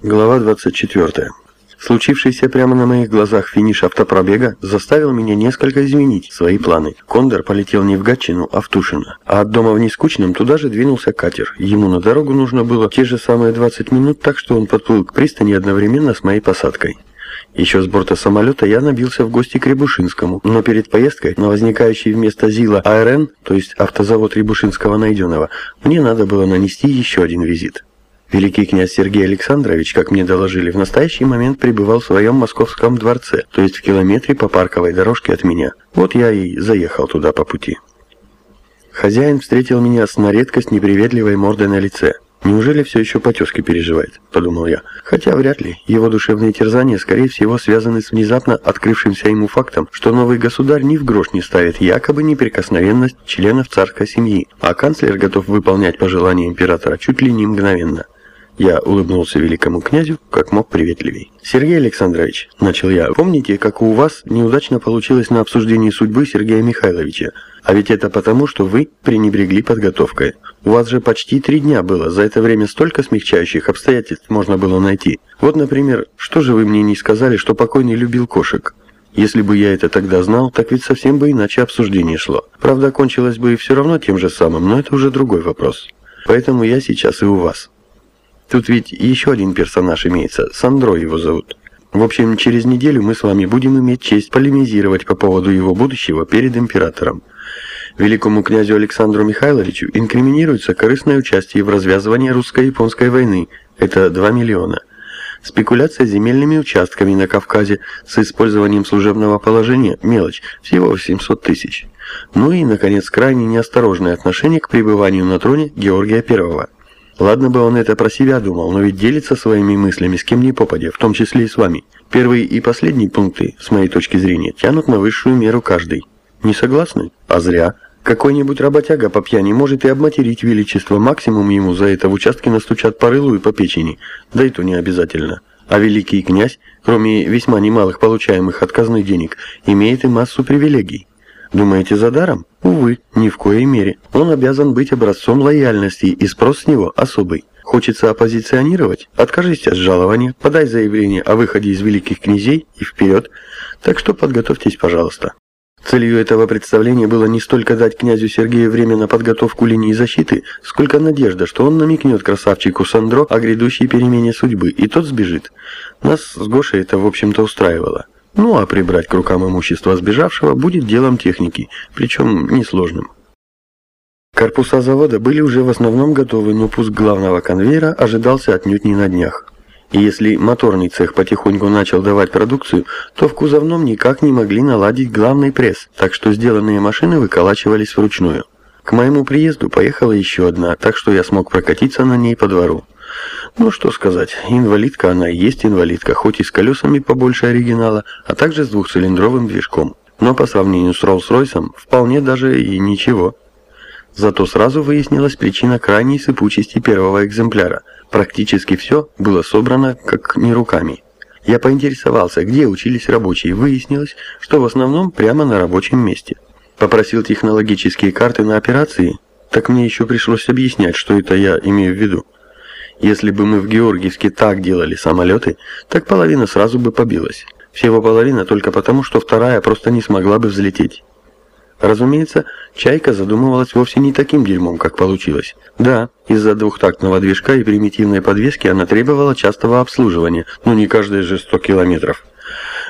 Глава 24. Случившийся прямо на моих глазах финиш автопробега заставил меня несколько изменить свои планы. Кондор полетел не в Гатчину, а в Тушино. А от дома в Нескучном туда же двинулся катер. Ему на дорогу нужно было те же самые 20 минут, так что он подплыл к пристани одновременно с моей посадкой. Еще с борта самолета я набился в гости к Рябушинскому, но перед поездкой на возникающий вместо ЗИЛа АРН, то есть автозавод Рябушинского найденного, мне надо было нанести еще один визит. Великий князь Сергей Александрович, как мне доложили, в настоящий момент пребывал в своем московском дворце, то есть в километре по парковой дорожке от меня. Вот я и заехал туда по пути. Хозяин встретил меня с на редкость неприветливой мордой на лице. «Неужели все еще по тезке переживает?» – подумал я. Хотя вряд ли. Его душевные терзания, скорее всего, связаны с внезапно открывшимся ему фактом, что новый государь ни в грош не ставит якобы неприкосновенность членов царской семьи, а канцлер готов выполнять пожелания императора чуть ли не мгновенно. Я улыбнулся великому князю, как мог приветливей. «Сергей Александрович», — начал я, — «помните, как у вас неудачно получилось на обсуждении судьбы Сергея Михайловича? А ведь это потому, что вы пренебрегли подготовкой. У вас же почти три дня было, за это время столько смягчающих обстоятельств можно было найти. Вот, например, что же вы мне не сказали, что покойный любил кошек?» Если бы я это тогда знал, так ведь совсем бы иначе обсуждение шло. Правда, кончилось бы и все равно тем же самым, но это уже другой вопрос. Поэтому я сейчас и у вас. Тут ведь еще один персонаж имеется, Сандро его зовут. В общем, через неделю мы с вами будем иметь честь полемизировать по поводу его будущего перед императором. Великому князю Александру Михайловичу инкриминируется корыстное участие в развязывании русско-японской войны. Это 2 миллиона. Спекуляция земельными участками на Кавказе с использованием служебного положения – мелочь, всего 800 тысяч. Ну и, наконец, крайне неосторожное отношение к пребыванию на троне Георгия Первого. Ладно бы он это про себя думал, но ведь делится своими мыслями с кем ни попадя, в том числе и с вами. Первый и последний пункты, с моей точки зрения, тянут на высшую меру каждый. Не согласны? А зря. Какой-нибудь работяга по пьяни может и обматерить величество, максимум ему за это в участке настучат по рылу и по печени, да и то не обязательно. А великий князь, кроме весьма немалых получаемых отказных денег, имеет и массу привилегий. Думаете, за даром? Увы, ни в коей мере. Он обязан быть образцом лояльности, и спрос с него особый. Хочется оппозиционировать? Откажись от жалования, подай заявление о выходе из великих князей и вперед. Так что подготовьтесь, пожалуйста. Целью этого представления было не столько дать князю Сергею время на подготовку линии защиты, сколько надежда, что он намекнет красавчику Сандро о грядущей перемене судьбы, и тот сбежит. Нас с Гошей это, в общем-то, устраивало. Ну а прибрать к рукам имущество сбежавшего будет делом техники, причем несложным. Корпуса завода были уже в основном готовы, но пуск главного конвейера ожидался отнюдь не на днях. И если моторный цех потихоньку начал давать продукцию, то в кузовном никак не могли наладить главный пресс, так что сделанные машины выколачивались вручную. К моему приезду поехала еще одна, так что я смог прокатиться на ней по двору. Ну что сказать, инвалидка она и есть инвалидка, хоть и с колесами побольше оригинала, а также с двухцилиндровым движком. Но по сравнению с Роллс-Ройсом вполне даже и ничего. Зато сразу выяснилась причина крайней сыпучести первого экземпляра. Практически все было собрано как не руками. Я поинтересовался, где учились рабочие, выяснилось, что в основном прямо на рабочем месте. Попросил технологические карты на операции, так мне еще пришлось объяснять, что это я имею в виду. Если бы мы в Георгиевске так делали самолеты, так половина сразу бы побилась. Всего половина только потому, что вторая просто не смогла бы взлететь. Разумеется, «Чайка» задумывалась вовсе не таким дерьмом, как получилось. Да, из-за двухтактного движка и примитивной подвески она требовала частого обслуживания, но не каждые же 100 километров.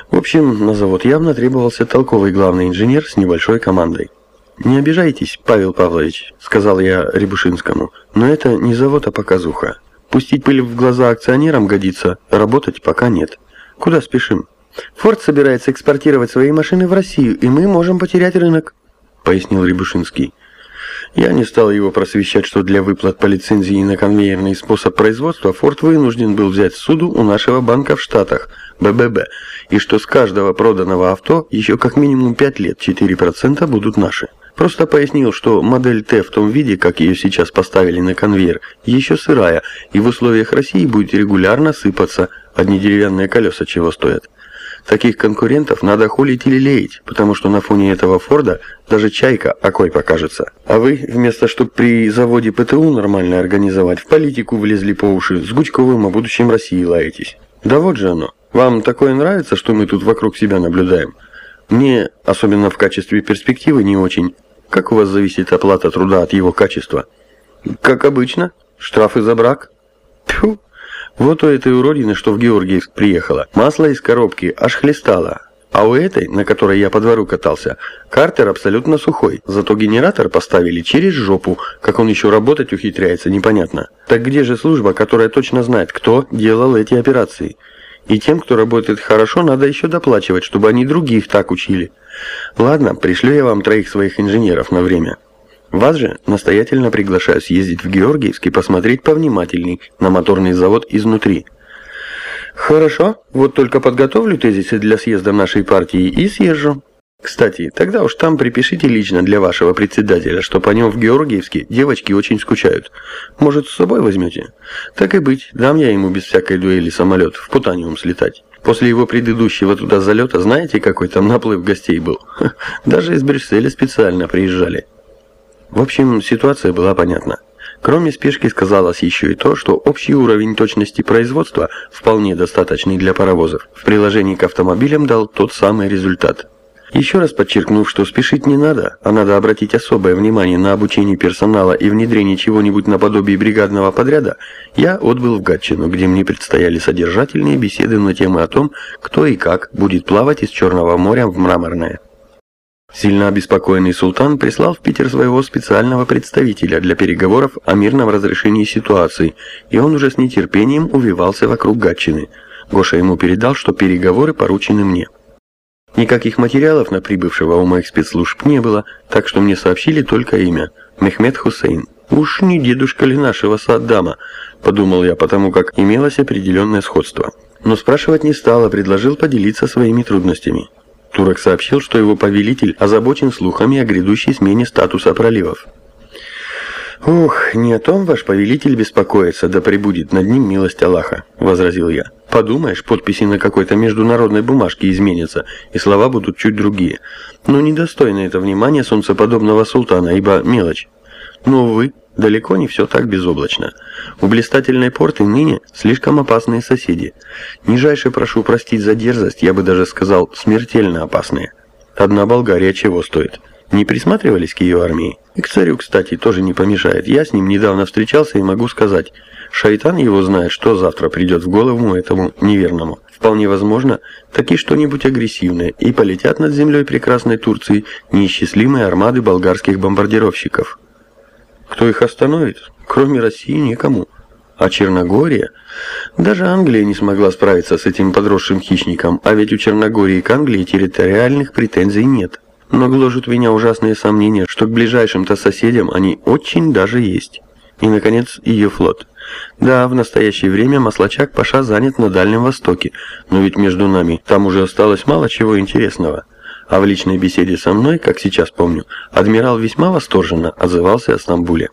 В общем, на завод явно требовался толковый главный инженер с небольшой командой. «Не обижайтесь, Павел Павлович», — сказал я Рябушинскому, — «но это не завод, а показуха. Пустить пыль в глаза акционерам годится, работать пока нет. Куда спешим? Форд собирается экспортировать свои машины в Россию, и мы можем потерять рынок, пояснил Рябушинский. Я не стал его просвещать, что для выплат по лицензии на конвейерный способ производства Форд вынужден был взять суду у нашего банка в Штатах, БББ, и что с каждого проданного авто еще как минимум 5 лет 4% будут наши. Просто пояснил, что модель Т в том виде, как ее сейчас поставили на конвейер, еще сырая, и в условиях России будет регулярно сыпаться, одни деревянные колеса чего стоят. Таких конкурентов надо холить или леять, потому что на фоне этого Форда даже чайка окой покажется. А вы, вместо чтобы при заводе ПТУ нормально организовать, в политику влезли по уши, с Гучковым о будущем России лаетесь. Да вот же оно. Вам такое нравится, что мы тут вокруг себя наблюдаем? Мне, особенно в качестве перспективы, не очень. Как у вас зависит оплата труда от его качества? Как обычно. Штрафы за брак. Тьфу. Вот у этой уродины, что в Георгиевск приехала, масло из коробки аж хлестало. А у этой, на которой я по двору катался, картер абсолютно сухой. Зато генератор поставили через жопу. Как он еще работать ухитряется, непонятно. Так где же служба, которая точно знает, кто делал эти операции? И тем, кто работает хорошо, надо еще доплачивать, чтобы они других так учили. Ладно, пришлю я вам троих своих инженеров на время. Вас же настоятельно приглашаю съездить в Георгиевск и посмотреть повнимательней на моторный завод изнутри. Хорошо, вот только подготовлю тезисы для съезда нашей партии и съезжу. Кстати, тогда уж там припишите лично для вашего председателя, что по нем в Георгиевске девочки очень скучают. Может, с собой возьмете? Так и быть, дам я ему без всякой дуэли самолет в Путаниум слетать. После его предыдущего туда залета, знаете, какой там наплыв гостей был? Даже из Брюсселя специально приезжали. В общем, ситуация была понятна. Кроме спешки сказалось еще и то, что общий уровень точности производства, вполне достаточный для паровозов, в приложении к автомобилям дал тот самый результат – еще раз подчеркнув, что спешить не надо, а надо обратить особое внимание на обучение персонала и внедрение чего-нибудь наподобие бригадного подряда, я отбыл в Гатчину, где мне предстояли содержательные беседы на темы о том, кто и как будет плавать из Черного моря в Мраморное. Сильно обеспокоенный султан прислал в Питер своего специального представителя для переговоров о мирном разрешении ситуации, и он уже с нетерпением увивался вокруг Гатчины. Гоша ему передал, что переговоры поручены мне. Никаких материалов на прибывшего у моих спецслужб не было, так что мне сообщили только имя – Мехмед Хусейн. «Уж не дедушка ли нашего Саддама?» – подумал я, потому как имелось определенное сходство. Но спрашивать не стал, а предложил поделиться своими трудностями. Турок сообщил, что его повелитель озабочен слухами о грядущей смене статуса проливов. «Ух, не о том ваш повелитель беспокоится, да прибудет над ним милость Аллаха», — возразил я. «Подумаешь, подписи на какой-то международной бумажке изменятся, и слова будут чуть другие. Но недостойно это внимания солнцеподобного султана, ибо мелочь. Но, увы, далеко не все так безоблачно. У блистательной порты ныне слишком опасные соседи. Нижайше прошу простить за дерзость, я бы даже сказал, смертельно опасные. Одна Болгария чего стоит?» Не присматривались к ее армии? И к царю, кстати, тоже не помешает. Я с ним недавно встречался и могу сказать, шайтан его знает, что завтра придет в голову этому неверному. Вполне возможно, таки что-нибудь агрессивное, и полетят над землей прекрасной Турции неисчислимые армады болгарских бомбардировщиков. Кто их остановит? Кроме России никому. А Черногория? Даже Англия не смогла справиться с этим подросшим хищником, а ведь у Черногории к Англии территориальных претензий нет. Но гложут меня ужасные сомнения, что к ближайшим-то соседям они очень даже есть. И, наконец, ее флот. Да, в настоящее время Маслачак Паша занят на Дальнем Востоке, но ведь между нами там уже осталось мало чего интересного. А в личной беседе со мной, как сейчас помню, адмирал весьма восторженно отзывался о Стамбуле.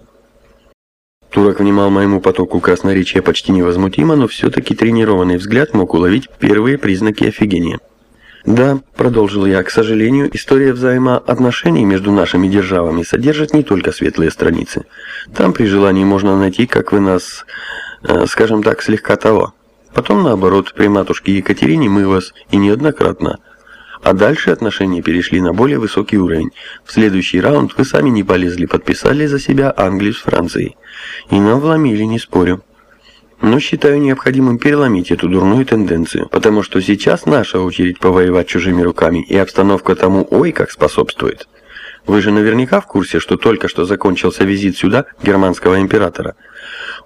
Турок внимал моему потоку красноречия почти невозмутимо, но все-таки тренированный взгляд мог уловить первые признаки офигения. Да, продолжил я, к сожалению, история взаимоотношений между нашими державами содержит не только светлые страницы. Там при желании можно найти, как вы нас, э, скажем так, слегка того. Потом, наоборот, при матушке Екатерине мы вас и неоднократно. А дальше отношения перешли на более высокий уровень. В следующий раунд вы сами не полезли, подписали за себя Англию с Францией. И нам вломили, не спорю. Но считаю необходимым переломить эту дурную тенденцию, потому что сейчас наша очередь повоевать чужими руками, и обстановка тому ой как способствует. Вы же наверняка в курсе, что только что закончился визит сюда германского императора.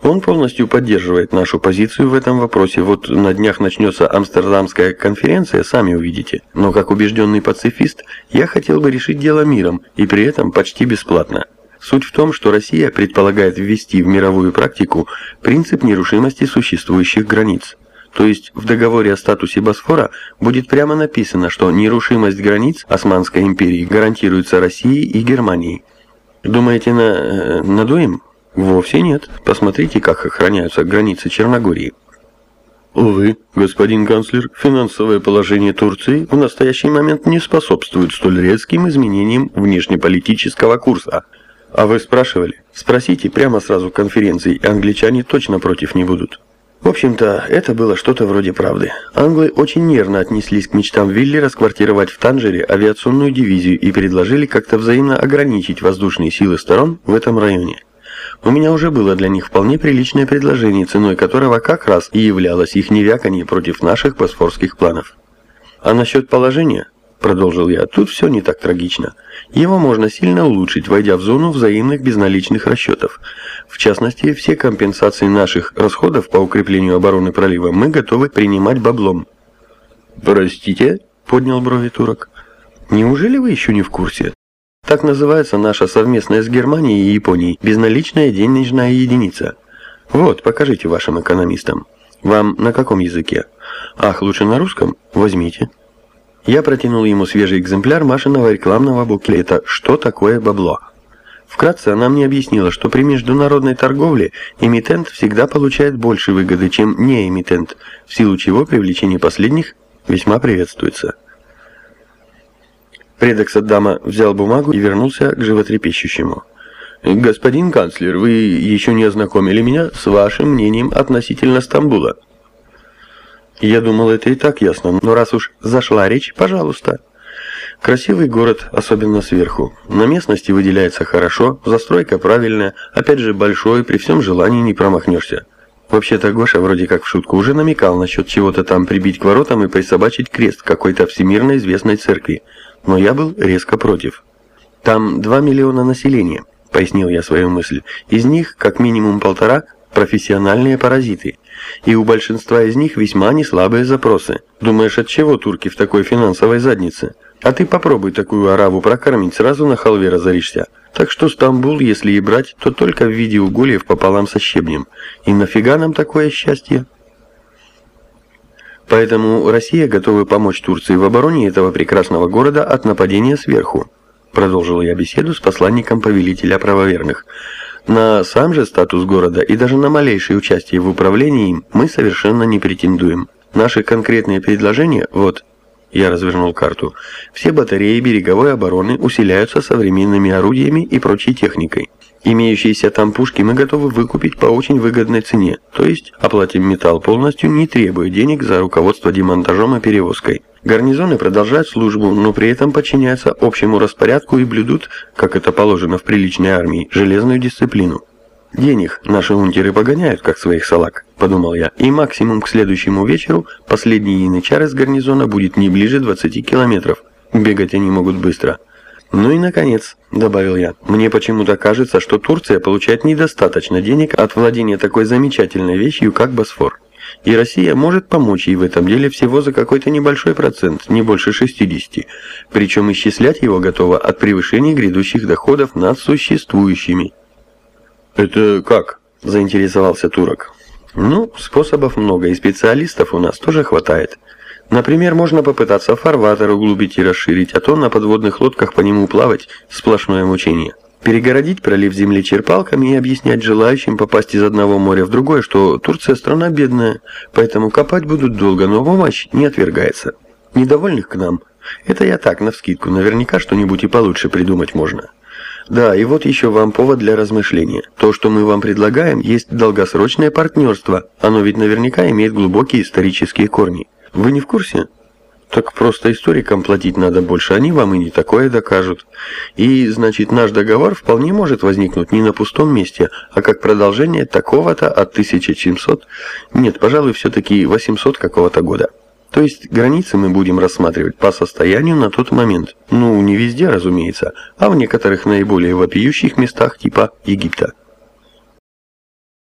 Он полностью поддерживает нашу позицию в этом вопросе. Вот на днях начнется Амстердамская конференция, сами увидите. Но как убежденный пацифист, я хотел бы решить дело миром, и при этом почти бесплатно. Суть в том, что Россия предполагает ввести в мировую практику принцип нерушимости существующих границ. То есть в договоре о статусе Босфора будет прямо написано, что нерушимость границ Османской империи гарантируется Россией и Германией. Думаете, на... Э, надуем? Вовсе нет. Посмотрите, как охраняются границы Черногории. Увы, господин канцлер, финансовое положение Турции в настоящий момент не способствует столь резким изменениям внешнеполитического курса. А вы спрашивали? Спросите прямо сразу конференции, и англичане точно против не будут. В общем-то, это было что-то вроде правды. Англы очень нервно отнеслись к мечтам Вилли расквартировать в Танжере авиационную дивизию и предложили как-то взаимно ограничить воздушные силы сторон в этом районе. У меня уже было для них вполне приличное предложение, ценой которого как раз и являлось их невяканье против наших босфорских планов. А насчет положения, продолжил я, тут все не так трагично. Его можно сильно улучшить, войдя в зону взаимных безналичных расчетов. В частности, все компенсации наших расходов по укреплению обороны пролива мы готовы принимать баблом. «Простите?» – поднял брови турок. «Неужели вы еще не в курсе? Так называется наша совместная с Германией и Японией безналичная денежная единица. Вот, покажите вашим экономистам. Вам на каком языке? Ах, лучше на русском? Возьмите. Я протянул ему свежий экземпляр Машиного рекламного буклета «Что такое бабло?». Вкратце она мне объяснила, что при международной торговле эмитент всегда получает больше выгоды, чем не эмитент, в силу чего привлечение последних весьма приветствуется. Предок Саддама взял бумагу и вернулся к животрепещущему. «Господин канцлер, вы еще не ознакомили меня с вашим мнением относительно Стамбула». Я думал, это и так ясно, но раз уж зашла речь, пожалуйста. Красивый город, особенно сверху. На местности выделяется хорошо, застройка правильная, опять же большой, при всем желании не промахнешься. Вообще-то Гоша вроде как в шутку уже намекал насчет чего-то там прибить к воротам и присобачить крест какой-то всемирно известной церкви но я был резко против. Там 2 миллиона населения, пояснил я свою мысль. Из них как минимум полтора профессиональные паразиты. И у большинства из них весьма неслабые запросы. Думаешь, от чего турки в такой финансовой заднице? А ты попробуй такую араву прокормить, сразу на халве разоришься. Так что Стамбул, если и брать, то только в виде угольев пополам со щебнем. И нафига нам такое счастье? Поэтому Россия готова помочь Турции в обороне этого прекрасного города от нападения сверху. Продолжил я беседу с посланником повелителя правоверных. На сам же статус города и даже на малейшее участие в управлении им мы совершенно не претендуем. Наши конкретные предложения, вот, я развернул карту, все батареи береговой обороны усиляются современными орудиями и прочей техникой. Имеющиеся там пушки мы готовы выкупить по очень выгодной цене, то есть оплатим металл полностью, не требуя денег за руководство демонтажом и перевозкой. Гарнизоны продолжают службу, но при этом подчиняются общему распорядку и блюдут, как это положено в приличной армии, железную дисциплину. «Денег наши унтеры погоняют, как своих салак», — подумал я, и максимум к следующему вечеру последний янычар из гарнизона будет не ближе 20 километров. Бегать они могут быстро. Ну и наконец, добавил я, мне почему-то кажется, что Турция получает недостаточно денег от владения такой замечательной вещью, как Босфор. И Россия может помочь ей в этом деле всего за какой-то небольшой процент, не больше 60. Причем исчислять его готово от превышения грядущих доходов над существующими. «Это как?» – заинтересовался турок. «Ну, способов много, и специалистов у нас тоже хватает. Например, можно попытаться фарватер углубить и расширить, а то на подводных лодках по нему плавать – сплошное мучение. Перегородить пролив земли черпалками и объяснять желающим попасть из одного моря в другое, что Турция страна бедная, поэтому копать будут долго, но помощь не отвергается. Недовольных к нам. Это я так, навскидку, наверняка что-нибудь и получше придумать можно. Да, и вот еще вам повод для размышления. То, что мы вам предлагаем, есть долгосрочное партнерство. Оно ведь наверняка имеет глубокие исторические корни. Вы не в курсе? Так просто историкам платить надо больше, они вам и не такое докажут. И, значит, наш договор вполне может возникнуть не на пустом месте, а как продолжение такого-то от 1700, нет, пожалуй, все-таки 800 какого-то года. То есть границы мы будем рассматривать по состоянию на тот момент. Ну, не везде, разумеется, а в некоторых наиболее вопиющих местах типа Египта.